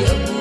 Yeah.